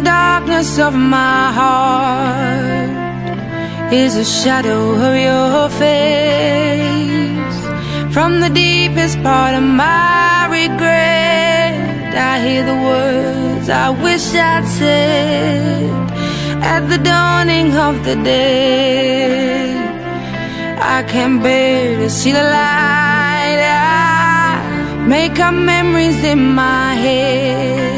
darkness of my heart is a shadow of your face. From the deepest part of my regret, I hear the words I wish I'd said at the dawning of the day. I can't bear to see the light. I make up memories in my head.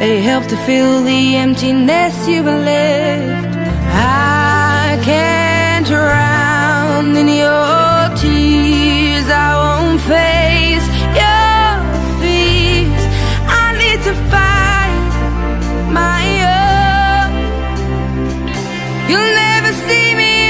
They help to fill the emptiness you've left. I can't drown in your tears. I won't face your fears. I need to find my own. You'll never see me